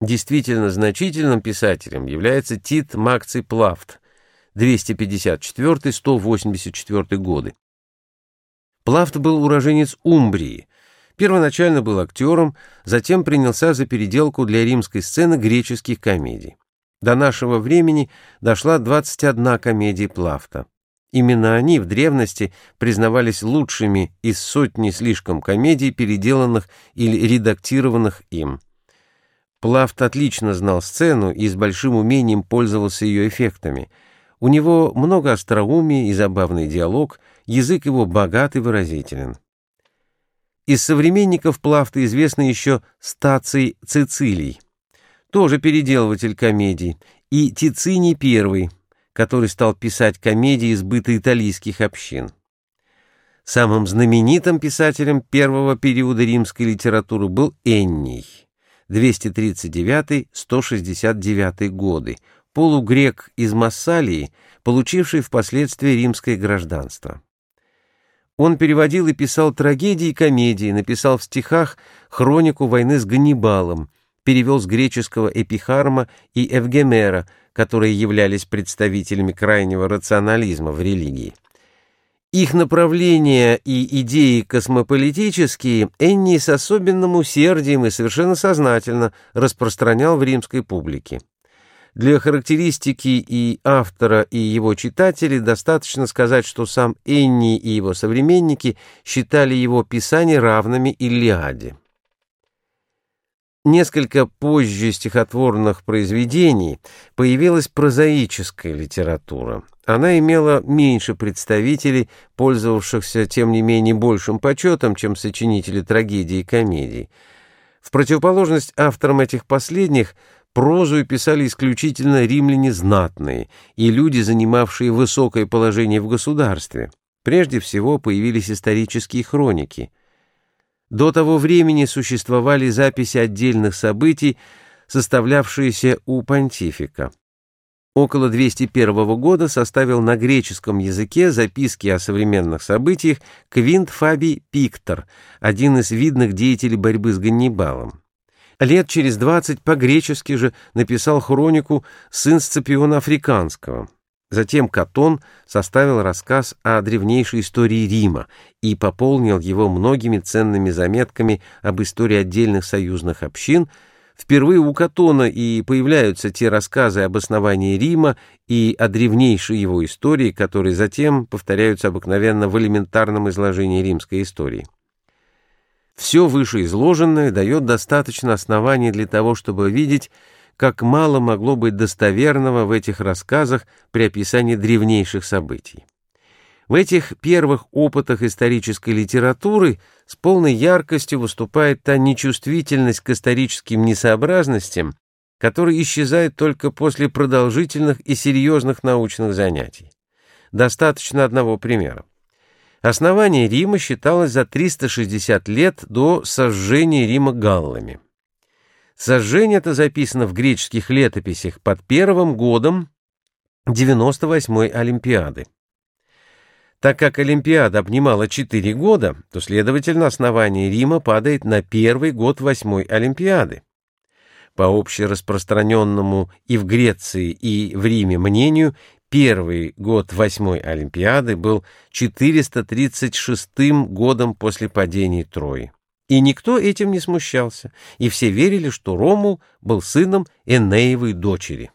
Действительно значительным писателем является Тит Макций Плафт, 254-184 годы. Плафт был уроженец Умбрии, первоначально был актером, затем принялся за переделку для римской сцены греческих комедий. До нашего времени дошла 21 комедия Плафта. Именно они в древности признавались лучшими из сотни слишком комедий, переделанных или редактированных им. Плафт отлично знал сцену и с большим умением пользовался ее эффектами. У него много остроумия и забавный диалог, язык его богат и выразителен. Из современников Плафта известны еще Стаций Цицилий, тоже переделыватель комедий, и Тициний I, который стал писать комедии из быта италийских общин. Самым знаменитым писателем первого периода римской литературы был Энний. 239-169 годы, полугрек из Массалии, получивший впоследствии римское гражданство. Он переводил и писал трагедии и комедии, написал в стихах хронику войны с Ганнибалом, перевел с греческого Эпихарма и Евгемера, которые являлись представителями крайнего рационализма в религии. Их направления и идеи космополитические Энни с особенным усердием и совершенно сознательно распространял в римской публике. Для характеристики и автора, и его читателей достаточно сказать, что сам Энни и его современники считали его писания равными Илиаде. Несколько позже стихотворных произведений появилась прозаическая литература. Она имела меньше представителей, пользовавшихся, тем не менее, большим почетом, чем сочинители трагедий и комедий. В противоположность авторам этих последних, прозу писали исключительно римляне знатные и люди, занимавшие высокое положение в государстве. Прежде всего появились исторические хроники – до того времени существовали записи отдельных событий, составлявшиеся у понтифика. Около 201 года составил на греческом языке записки о современных событиях Квинт Фабий Пиктор, один из видных деятелей борьбы с Ганнибалом. Лет через двадцать по-гречески же написал хронику сын Сципиона Африканского. Затем Катон составил рассказ о древнейшей истории Рима и пополнил его многими ценными заметками об истории отдельных союзных общин. Впервые у Катона и появляются те рассказы об основании Рима и о древнейшей его истории, которые затем повторяются обыкновенно в элементарном изложении римской истории. Все вышеизложенное дает достаточно оснований для того, чтобы видеть, как мало могло быть достоверного в этих рассказах при описании древнейших событий. В этих первых опытах исторической литературы с полной яркостью выступает та нечувствительность к историческим несообразностям, которая исчезает только после продолжительных и серьезных научных занятий. Достаточно одного примера. Основание Рима считалось за 360 лет до сожжения Рима галлами. Сожжение это записано в греческих летописях под первым годом 98-й Олимпиады. Так как Олимпиада обнимала 4 года, то, следовательно, основание Рима падает на первый год восьмой Олимпиады. По общераспространенному и в Греции, и в Риме мнению, первый год восьмой Олимпиады был 436 годом после падения Трои. И никто этим не смущался, и все верили, что Ромул был сыном Энеевой дочери.